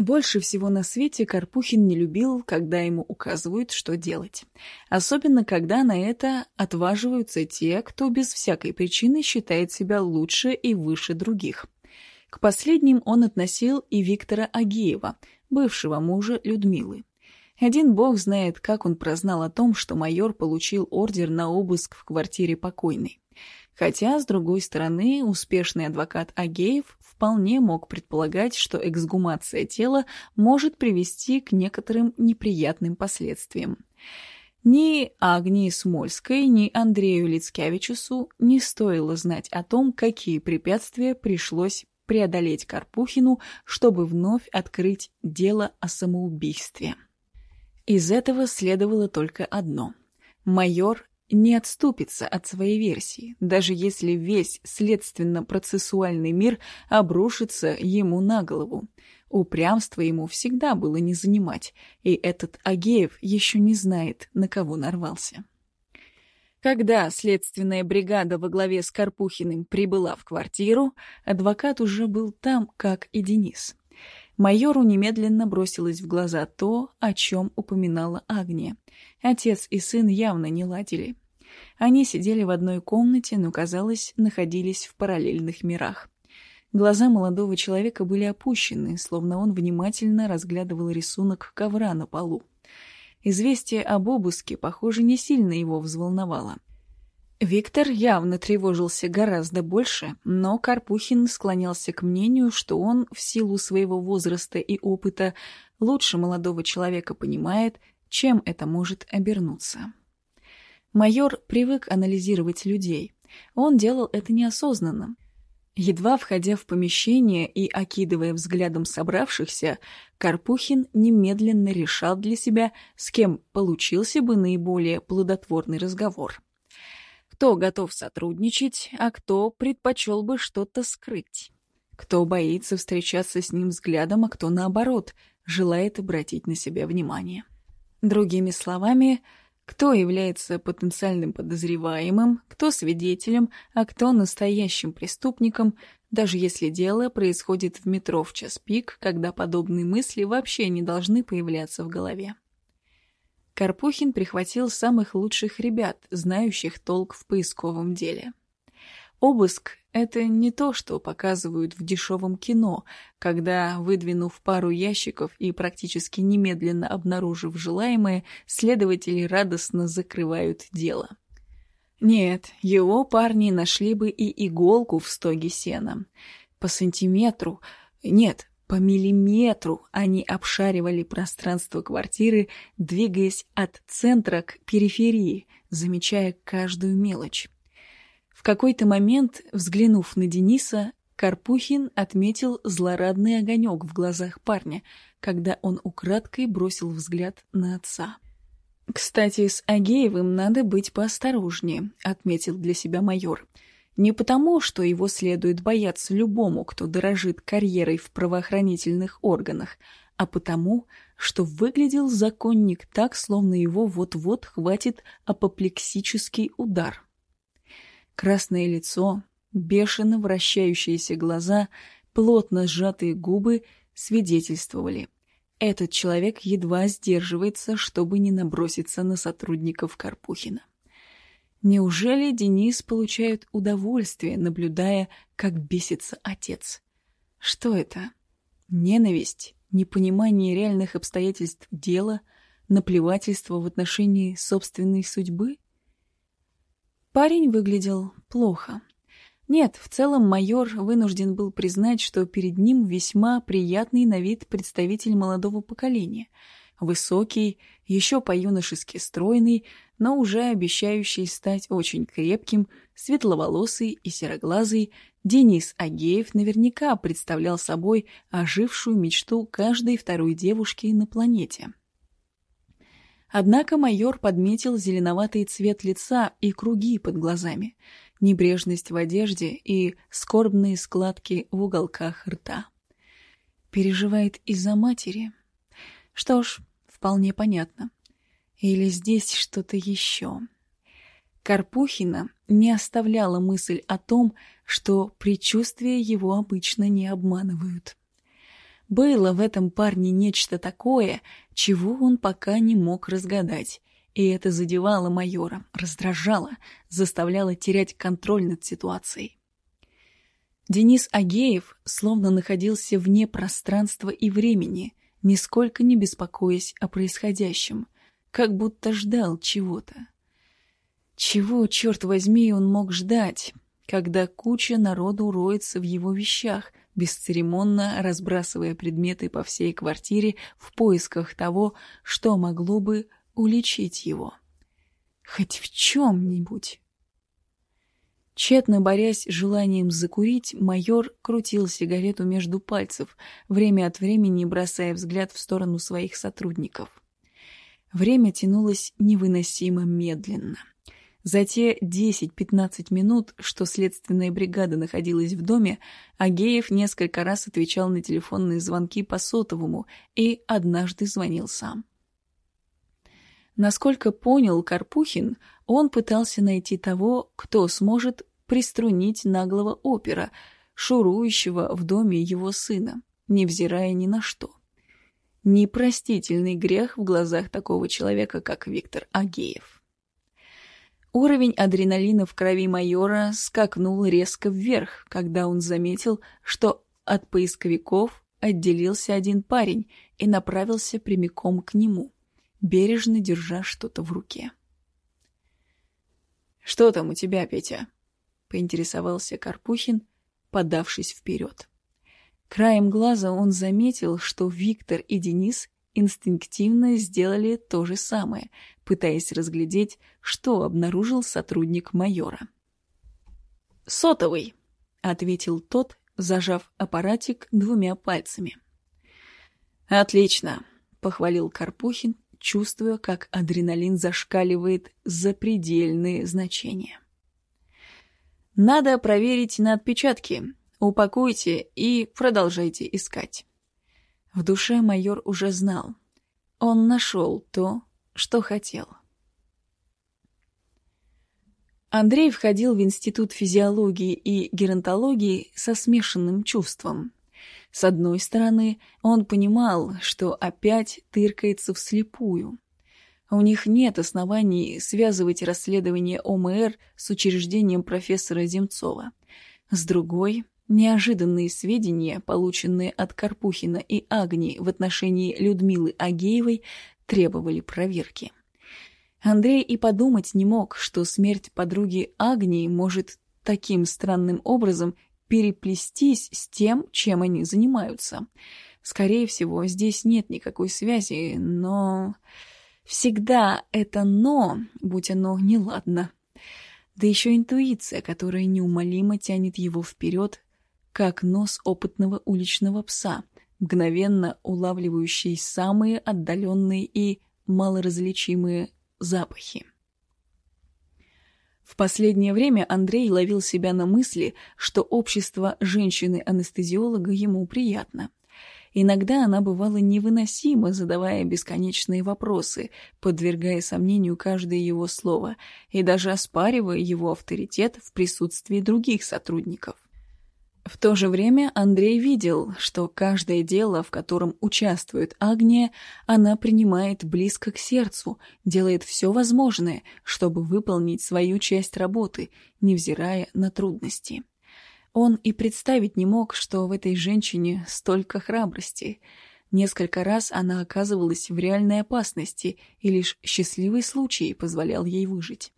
Больше всего на свете Карпухин не любил, когда ему указывают, что делать. Особенно, когда на это отваживаются те, кто без всякой причины считает себя лучше и выше других. К последним он относил и Виктора Агеева, бывшего мужа Людмилы. Один бог знает, как он прознал о том, что майор получил ордер на обыск в квартире покойной. Хотя, с другой стороны, успешный адвокат Агеев вполне мог предполагать, что эксгумация тела может привести к некоторым неприятным последствиям. Ни Агнии Смольской, ни Андрею Лицкевичусу не стоило знать о том, какие препятствия пришлось преодолеть Карпухину, чтобы вновь открыть дело о самоубийстве. Из этого следовало только одно. Майор не отступится от своей версии, даже если весь следственно-процессуальный мир обрушится ему на голову. Упрямство ему всегда было не занимать, и этот Агеев еще не знает, на кого нарвался. Когда следственная бригада во главе с Карпухиным прибыла в квартиру, адвокат уже был там, как и Денис. Майору немедленно бросилось в глаза то, о чем упоминала Агния. Отец и сын явно не ладили. Они сидели в одной комнате, но, казалось, находились в параллельных мирах. Глаза молодого человека были опущены, словно он внимательно разглядывал рисунок ковра на полу. Известие об обыске, похоже, не сильно его взволновало. Виктор явно тревожился гораздо больше, но Карпухин склонялся к мнению, что он, в силу своего возраста и опыта, лучше молодого человека понимает, чем это может обернуться. Майор привык анализировать людей. Он делал это неосознанно. Едва входя в помещение и окидывая взглядом собравшихся, Карпухин немедленно решал для себя, с кем получился бы наиболее плодотворный разговор. Кто готов сотрудничать, а кто предпочел бы что-то скрыть. Кто боится встречаться с ним взглядом, а кто, наоборот, желает обратить на себя внимание. Другими словами, кто является потенциальным подозреваемым, кто свидетелем, а кто настоящим преступником, даже если дело происходит в метро в час пик, когда подобные мысли вообще не должны появляться в голове. Карпухин прихватил самых лучших ребят, знающих толк в поисковом деле. Обыск — это не то, что показывают в дешевом кино, когда, выдвинув пару ящиков и практически немедленно обнаружив желаемое, следователи радостно закрывают дело. Нет, его парни нашли бы и иголку в стоге сена. По сантиметру, нет, по миллиметру они обшаривали пространство квартиры, двигаясь от центра к периферии, замечая каждую мелочь. В какой-то момент, взглянув на Дениса, Карпухин отметил злорадный огонек в глазах парня, когда он украдкой бросил взгляд на отца. «Кстати, с Агеевым надо быть поосторожнее», — отметил для себя майор. «Не потому, что его следует бояться любому, кто дорожит карьерой в правоохранительных органах, а потому, что выглядел законник так, словно его вот-вот хватит апоплексический удар». Красное лицо, бешено вращающиеся глаза, плотно сжатые губы свидетельствовали. Этот человек едва сдерживается, чтобы не наброситься на сотрудников Карпухина. Неужели Денис получает удовольствие, наблюдая, как бесится отец? Что это? Ненависть, непонимание реальных обстоятельств дела, наплевательство в отношении собственной судьбы? Парень выглядел плохо. Нет, в целом майор вынужден был признать, что перед ним весьма приятный на вид представитель молодого поколения. Высокий, еще по-юношески стройный, но уже обещающий стать очень крепким, светловолосый и сероглазый, Денис Агеев наверняка представлял собой ожившую мечту каждой второй девушки на планете. Однако майор подметил зеленоватый цвет лица и круги под глазами, небрежность в одежде и скорбные складки в уголках рта. Переживает из-за матери. Что ж, вполне понятно. Или здесь что-то еще. Карпухина не оставляла мысль о том, что предчувствия его обычно не обманывают. Было в этом парне нечто такое, чего он пока не мог разгадать. И это задевало майора, раздражало, заставляло терять контроль над ситуацией. Денис Агеев словно находился вне пространства и времени, нисколько не беспокоясь о происходящем, как будто ждал чего-то. Чего, черт возьми, он мог ждать, когда куча народу роется в его вещах, бесцеремонно разбрасывая предметы по всей квартире в поисках того, что могло бы уличить его? Хоть в чем-нибудь. Тщетно борясь желанием закурить, майор крутил сигарету между пальцев, время от времени бросая взгляд в сторону своих сотрудников. Время тянулось невыносимо медленно. За те 10-15 минут, что следственная бригада находилась в доме, Агеев несколько раз отвечал на телефонные звонки по сотовому и однажды звонил сам. Насколько понял Карпухин, он пытался найти того, кто сможет приструнить наглого опера, шурующего в доме его сына, невзирая ни на что. Непростительный грех в глазах такого человека, как Виктор Агеев. Уровень адреналина в крови майора скакнул резко вверх, когда он заметил, что от поисковиков отделился один парень и направился прямиком к нему, бережно держа что-то в руке. «Что там у тебя, Петя?» поинтересовался Карпухин, подавшись вперед. Краем глаза он заметил, что Виктор и Денис инстинктивно сделали то же самое, пытаясь разглядеть, что обнаружил сотрудник майора. «Сотовый», — ответил тот, зажав аппаратик двумя пальцами. «Отлично», — похвалил Карпухин, чувствуя, как адреналин зашкаливает за предельные значения. Надо проверить на отпечатки. Упакуйте и продолжайте искать. В душе майор уже знал. Он нашел то, что хотел. Андрей входил в Институт физиологии и геронтологии со смешанным чувством. С одной стороны, он понимал, что опять тыркается вслепую — у них нет оснований связывать расследование ОМР с учреждением профессора Земцова. С другой, неожиданные сведения, полученные от Карпухина и Агни в отношении Людмилы Агеевой, требовали проверки. Андрей и подумать не мог, что смерть подруги Агнии может таким странным образом переплестись с тем, чем они занимаются. Скорее всего, здесь нет никакой связи, но... Всегда это «но», будь оно неладно. Да еще интуиция, которая неумолимо тянет его вперед, как нос опытного уличного пса, мгновенно улавливающий самые отдаленные и малоразличимые запахи. В последнее время Андрей ловил себя на мысли, что общество женщины-анестезиолога ему приятно. Иногда она бывала невыносима, задавая бесконечные вопросы, подвергая сомнению каждое его слово и даже оспаривая его авторитет в присутствии других сотрудников. В то же время Андрей видел, что каждое дело, в котором участвует Агния, она принимает близко к сердцу, делает все возможное, чтобы выполнить свою часть работы, невзирая на трудности. Он и представить не мог, что в этой женщине столько храбрости. Несколько раз она оказывалась в реальной опасности, и лишь счастливый случай позволял ей выжить.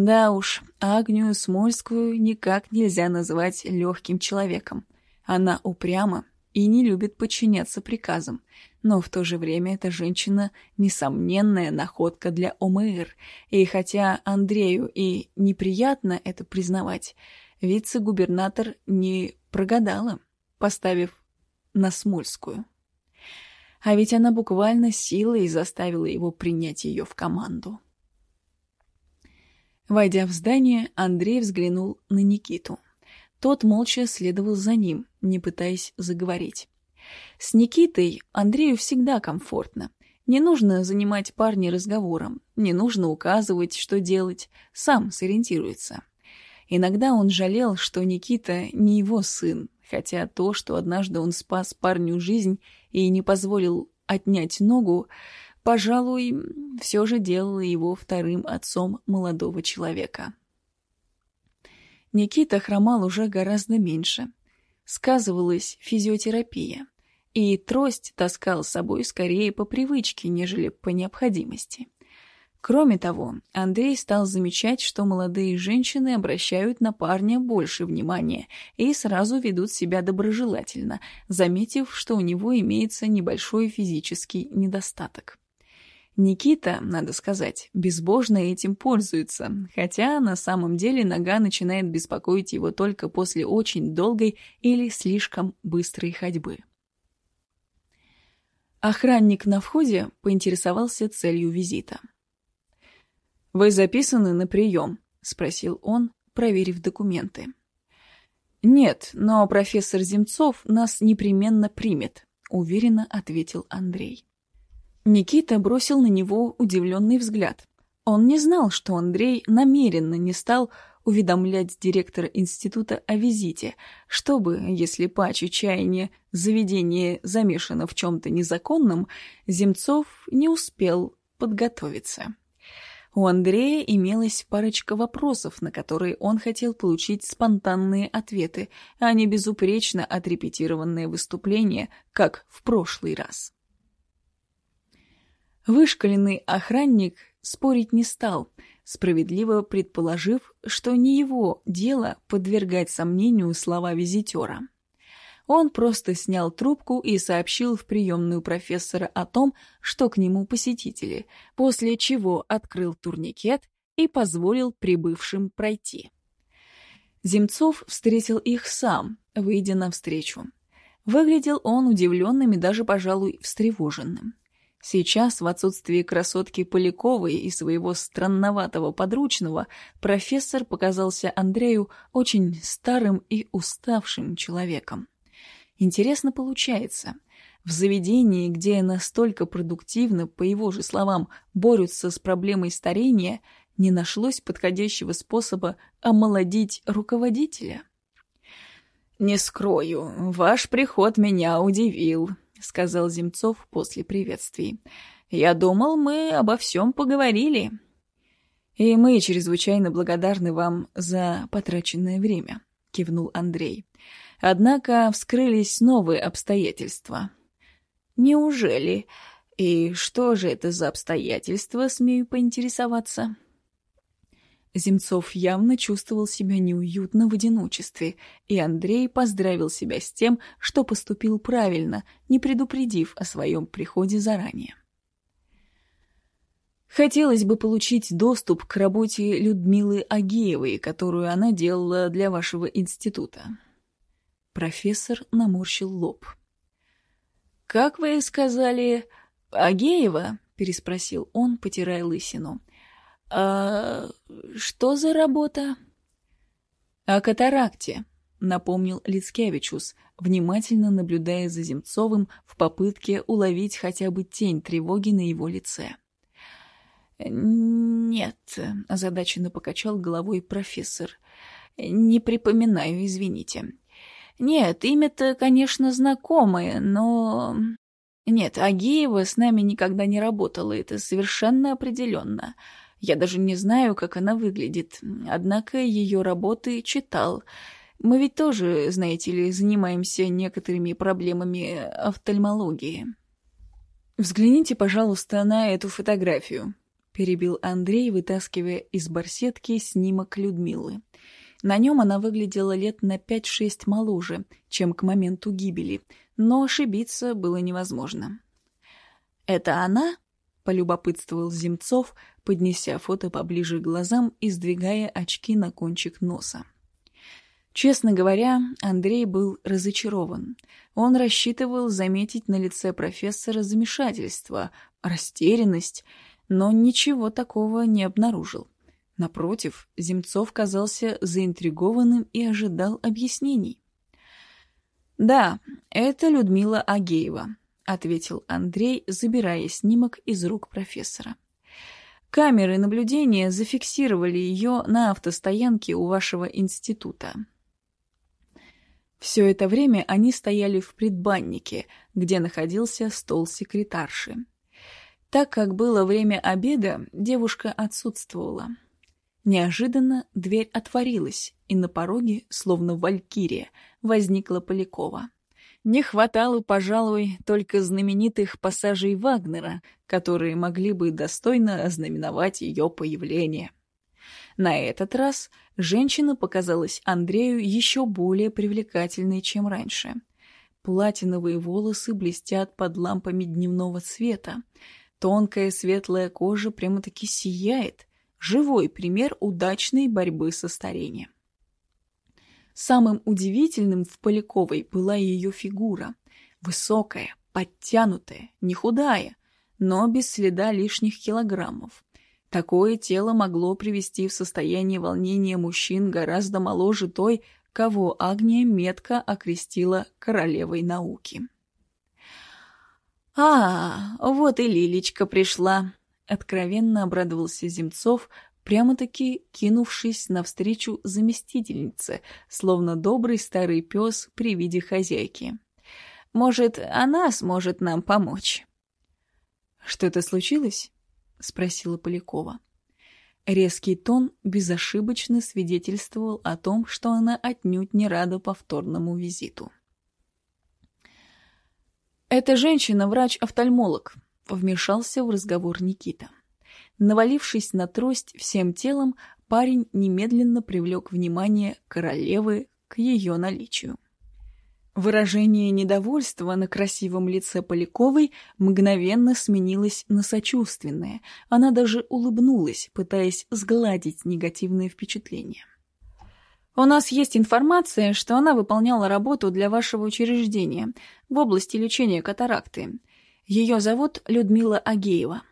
Да уж, Агнию Смольскую никак нельзя назвать легким человеком. Она упряма и не любит подчиняться приказам, но в то же время эта женщина — несомненная находка для ОМР, и хотя Андрею и неприятно это признавать, вице-губернатор не прогадала, поставив на Смольскую. А ведь она буквально силой заставила его принять ее в команду. Войдя в здание, Андрей взглянул на Никиту. Тот молча следовал за ним, не пытаясь заговорить. С Никитой Андрею всегда комфортно. Не нужно занимать парня разговором, не нужно указывать, что делать, сам сориентируется. Иногда он жалел, что Никита не его сын, хотя то, что однажды он спас парню жизнь и не позволил отнять ногу, пожалуй, все же делало его вторым отцом молодого человека. Никита хромал уже гораздо меньше. Сказывалась физиотерапия, и трость таскал с собой скорее по привычке, нежели по необходимости. Кроме того, Андрей стал замечать, что молодые женщины обращают на парня больше внимания и сразу ведут себя доброжелательно, заметив, что у него имеется небольшой физический недостаток. Никита, надо сказать, безбожно этим пользуется, хотя на самом деле нога начинает беспокоить его только после очень долгой или слишком быстрой ходьбы. Охранник на входе поинтересовался целью визита. «Вы записаны на прием?» — спросил он, проверив документы. «Нет, но профессор Земцов нас непременно примет», — уверенно ответил Андрей. Никита бросил на него удивленный взгляд. Он не знал, что Андрей намеренно не стал уведомлять директора института о визите, чтобы, если по чаяния заведение замешано в чем-то незаконном, Земцов не успел подготовиться. У Андрея имелась парочка вопросов, на которые он хотел получить спонтанные ответы, а не безупречно отрепетированные выступления, как в прошлый раз. Вышкаленный охранник спорить не стал, справедливо предположив, что не его дело подвергать сомнению слова визитера. Он просто снял трубку и сообщил в приемную профессора о том, что к нему посетители, после чего открыл турникет и позволил прибывшим пройти. Земцов встретил их сам, выйдя навстречу. Выглядел он удивленным и даже, пожалуй, встревоженным. Сейчас, в отсутствии красотки Поляковой и своего странноватого подручного, профессор показался Андрею очень старым и уставшим человеком. Интересно получается. В заведении, где настолько продуктивно, по его же словам, борются с проблемой старения, не нашлось подходящего способа омолодить руководителя. «Не скрою, ваш приход меня удивил», — сказал Земцов после приветствий. «Я думал, мы обо всем поговорили». «И мы чрезвычайно благодарны вам за потраченное время», — кивнул Андрей. Однако вскрылись новые обстоятельства. Неужели? И что же это за обстоятельства, смею поинтересоваться? Земцов явно чувствовал себя неуютно в одиночестве, и Андрей поздравил себя с тем, что поступил правильно, не предупредив о своем приходе заранее. Хотелось бы получить доступ к работе Людмилы Агеевой, которую она делала для вашего института. Профессор наморщил лоб. «Как вы сказали, Агеева?» — переспросил он, потирая лысину. «А что за работа?» «О катаракте», — напомнил Лицкевичус, внимательно наблюдая за Земцовым в попытке уловить хотя бы тень тревоги на его лице. «Нет», — озадаченно покачал головой профессор. «Не припоминаю, извините. Нет, имя-то, конечно, знакомое, но... Нет, Агеева с нами никогда не работала, это совершенно определенно. Я даже не знаю, как она выглядит, однако ее работы читал. Мы ведь тоже, знаете ли, занимаемся некоторыми проблемами офтальмологии. «Взгляните, пожалуйста, на эту фотографию», — перебил Андрей, вытаскивая из барсетки снимок Людмилы. На нем она выглядела лет на 5-6 моложе, чем к моменту гибели, но ошибиться было невозможно. «Это она?» — полюбопытствовал Земцов, поднеся фото поближе к глазам и сдвигая очки на кончик носа. Честно говоря, Андрей был разочарован. Он рассчитывал заметить на лице профессора замешательство, растерянность, но ничего такого не обнаружил. Напротив, Земцов казался заинтригованным и ожидал объяснений. «Да, это Людмила Агеева», — ответил Андрей, забирая снимок из рук профессора. «Камеры наблюдения зафиксировали ее на автостоянке у вашего института». Все это время они стояли в предбаннике, где находился стол секретарши. Так как было время обеда, девушка отсутствовала. Неожиданно дверь отворилась, и на пороге, словно валькирия, возникла Полякова. Не хватало, пожалуй, только знаменитых пассажей Вагнера, которые могли бы достойно ознаменовать ее появление. На этот раз женщина показалась Андрею еще более привлекательной, чем раньше. Платиновые волосы блестят под лампами дневного света. Тонкая светлая кожа прямо-таки сияет. Живой пример удачной борьбы со старением. Самым удивительным в Поляковой была ее фигура. Высокая, подтянутая, не худая, но без следа лишних килограммов. Такое тело могло привести в состояние волнения мужчин гораздо моложе той, кого Агния метко окрестила королевой науки. «А, вот и Лилечка пришла!» — откровенно обрадовался Земцов, прямо-таки кинувшись навстречу заместительнице, словно добрый старый пес при виде хозяйки. «Может, она сможет нам помочь?» «Что-то случилось?» — спросила Полякова. Резкий тон безошибочно свидетельствовал о том, что она отнюдь не рада повторному визиту. «Эта женщина — врач-офтальмолог», — вмешался в разговор Никита. Навалившись на трость всем телом, парень немедленно привлек внимание королевы к ее наличию. Выражение недовольства на красивом лице Поляковой мгновенно сменилось на сочувственное. Она даже улыбнулась, пытаясь сгладить негативное впечатление. «У нас есть информация, что она выполняла работу для вашего учреждения в области лечения катаракты. Ее зовут Людмила Агеева».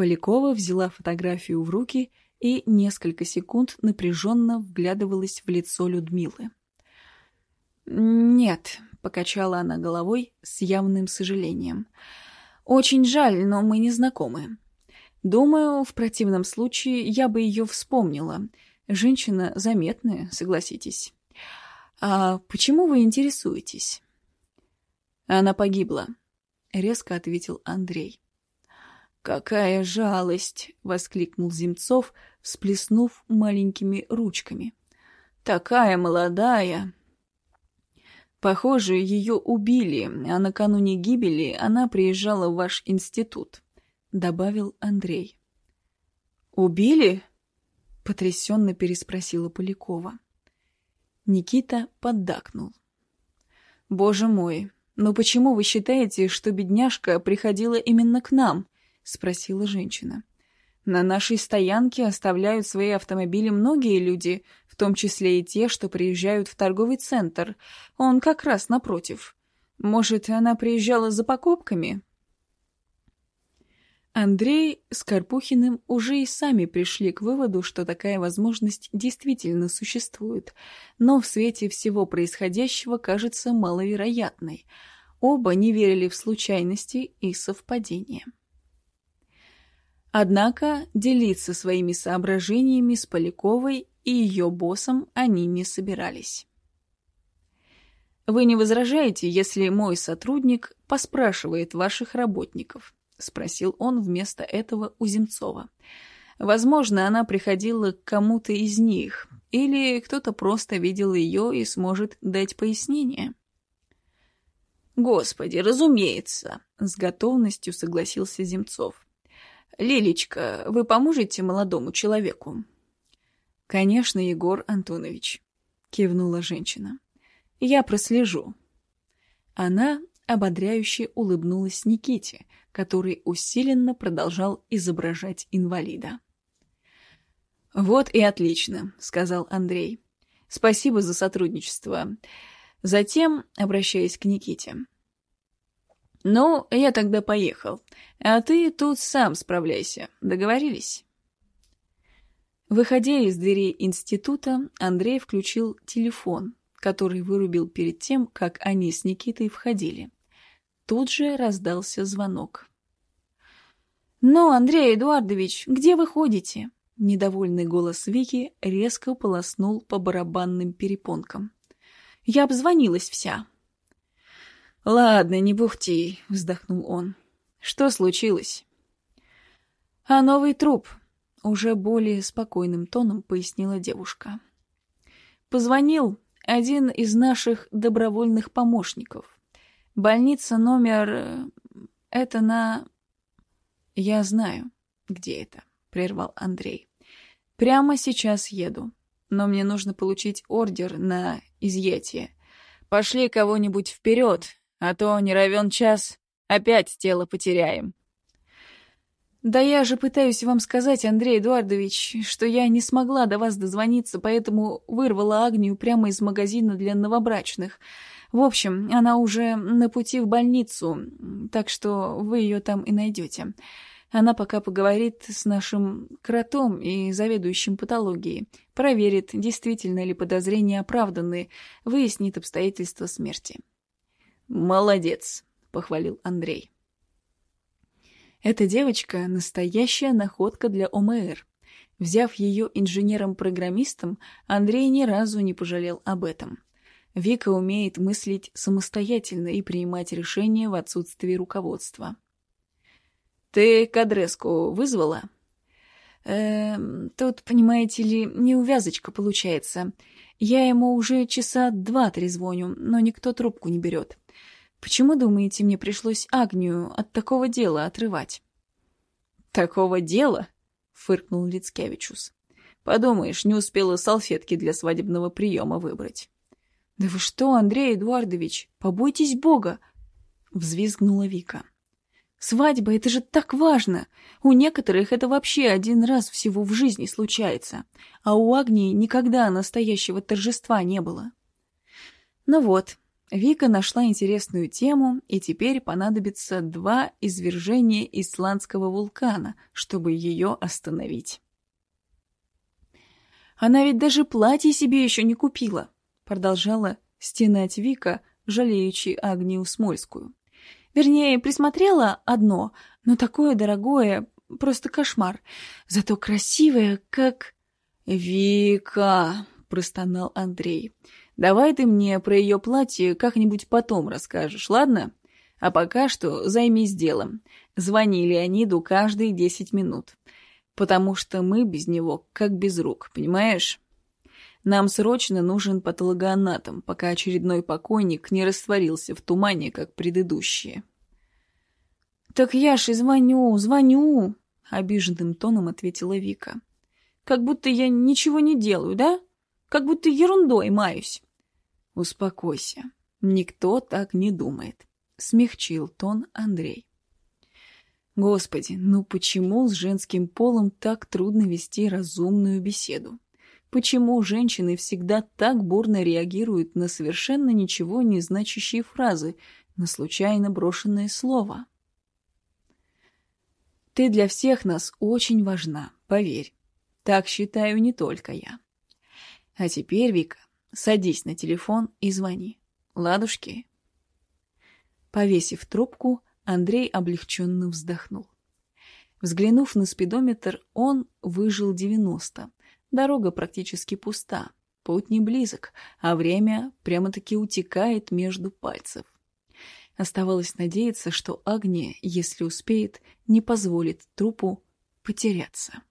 Полякова взяла фотографию в руки и несколько секунд напряженно вглядывалась в лицо Людмилы. «Нет», — покачала она головой с явным сожалением. «Очень жаль, но мы не знакомы. Думаю, в противном случае я бы ее вспомнила. Женщина заметная, согласитесь. А почему вы интересуетесь?» «Она погибла», — резко ответил Андрей. «Какая жалость!» — воскликнул Земцов, всплеснув маленькими ручками. «Такая молодая!» Похоже, ее убили, а накануне гибели она приезжала в ваш институт», — добавил Андрей. «Убили?» — потрясенно переспросила Полякова. Никита поддакнул. «Боже мой, но почему вы считаете, что бедняжка приходила именно к нам?» — спросила женщина. «На нашей стоянке оставляют свои автомобили многие люди, том числе и те, что приезжают в торговый центр. Он как раз напротив. Может, она приезжала за покупками? Андрей с Карпухиным уже и сами пришли к выводу, что такая возможность действительно существует, но в свете всего происходящего кажется маловероятной. Оба не верили в случайности и совпадения. Однако делиться своими соображениями с Поляковой и ее боссом они не собирались. «Вы не возражаете, если мой сотрудник поспрашивает ваших работников?» — спросил он вместо этого у Земцова. «Возможно, она приходила к кому-то из них, или кто-то просто видел ее и сможет дать пояснение». «Господи, разумеется!» — с готовностью согласился Земцов. «Лилечка, вы поможете молодому человеку?» «Конечно, Егор Антонович», — кивнула женщина. «Я прослежу». Она ободряюще улыбнулась Никите, который усиленно продолжал изображать инвалида. «Вот и отлично», — сказал Андрей. «Спасибо за сотрудничество». Затем, обращаясь к Никите. «Ну, я тогда поехал, а ты тут сам справляйся. Договорились?» Выходя из дверей института, Андрей включил телефон, который вырубил перед тем, как они с Никитой входили. Тут же раздался звонок. «Ну, Андрей Эдуардович, где вы ходите?» Недовольный голос Вики резко полоснул по барабанным перепонкам. Я обзвонилась вся. «Ладно, не бухти», — вздохнул он. «Что случилось?» «А новый труп», — уже более спокойным тоном пояснила девушка. «Позвонил один из наших добровольных помощников. Больница номер... Это на... Я знаю, где это, прервал Андрей. Прямо сейчас еду. Но мне нужно получить ордер на изъятие. Пошли кого-нибудь вперед, а то не равен час, опять тело потеряем. «Да я же пытаюсь вам сказать, Андрей Эдуардович, что я не смогла до вас дозвониться, поэтому вырвала Агнию прямо из магазина для новобрачных. В общем, она уже на пути в больницу, так что вы ее там и найдете. Она пока поговорит с нашим кротом и заведующим патологией, проверит, действительно ли подозрения оправданы, выяснит обстоятельства смерти. «Молодец», — похвалил Андрей. Эта девочка — настоящая находка для ОМР. Взяв ее инженером-программистом, Андрей ни разу не пожалел об этом. Вика умеет мыслить самостоятельно и принимать решения в отсутствии руководства. «Ты Кадреску вызвала?» «Эм, тут, понимаете ли, неувязочка получается. Я ему уже часа два-три звоню, но никто трубку не берет. Почему, думаете, мне пришлось Агнию от такого дела отрывать?» «Такого дела?» — фыркнул Лицкевичус. «Подумаешь, не успела салфетки для свадебного приема выбрать». «Да вы что, Андрей Эдуардович, побойтесь Бога!» — взвизгнула Вика. «Свадьба — это же так важно! У некоторых это вообще один раз всего в жизни случается, а у Агнии никогда настоящего торжества не было». Ну вот, Вика нашла интересную тему, и теперь понадобится два извержения исландского вулкана, чтобы ее остановить. Она ведь даже платье себе еще не купила продолжала стенать Вика, жалеючи Агнию Смольскую. Вернее, присмотрела одно, но такое дорогое, просто кошмар. Зато красивое, как... «Вика!» — простонал Андрей. «Давай ты мне про ее платье как-нибудь потом расскажешь, ладно? А пока что займись делом. Звони Леониду каждые десять минут. Потому что мы без него как без рук, понимаешь?» Нам срочно нужен патологоанатом, пока очередной покойник не растворился в тумане, как предыдущие. «Так я ж и звоню, звоню!» — обиженным тоном ответила Вика. «Как будто я ничего не делаю, да? Как будто ерундой маюсь». «Успокойся. Никто так не думает», — смягчил тон Андрей. «Господи, ну почему с женским полом так трудно вести разумную беседу? Почему женщины всегда так бурно реагируют на совершенно ничего не значащие фразы, на случайно брошенное слово? Ты для всех нас очень важна, поверь. Так считаю не только я. А теперь, Вика, садись на телефон и звони. Ладушки? Повесив трубку, Андрей облегченно вздохнул. Взглянув на спидометр, он выжил девяносто, Дорога практически пуста, путь не близок, а время прямо-таки утекает между пальцев. Оставалось надеяться, что Агния, если успеет, не позволит трупу потеряться.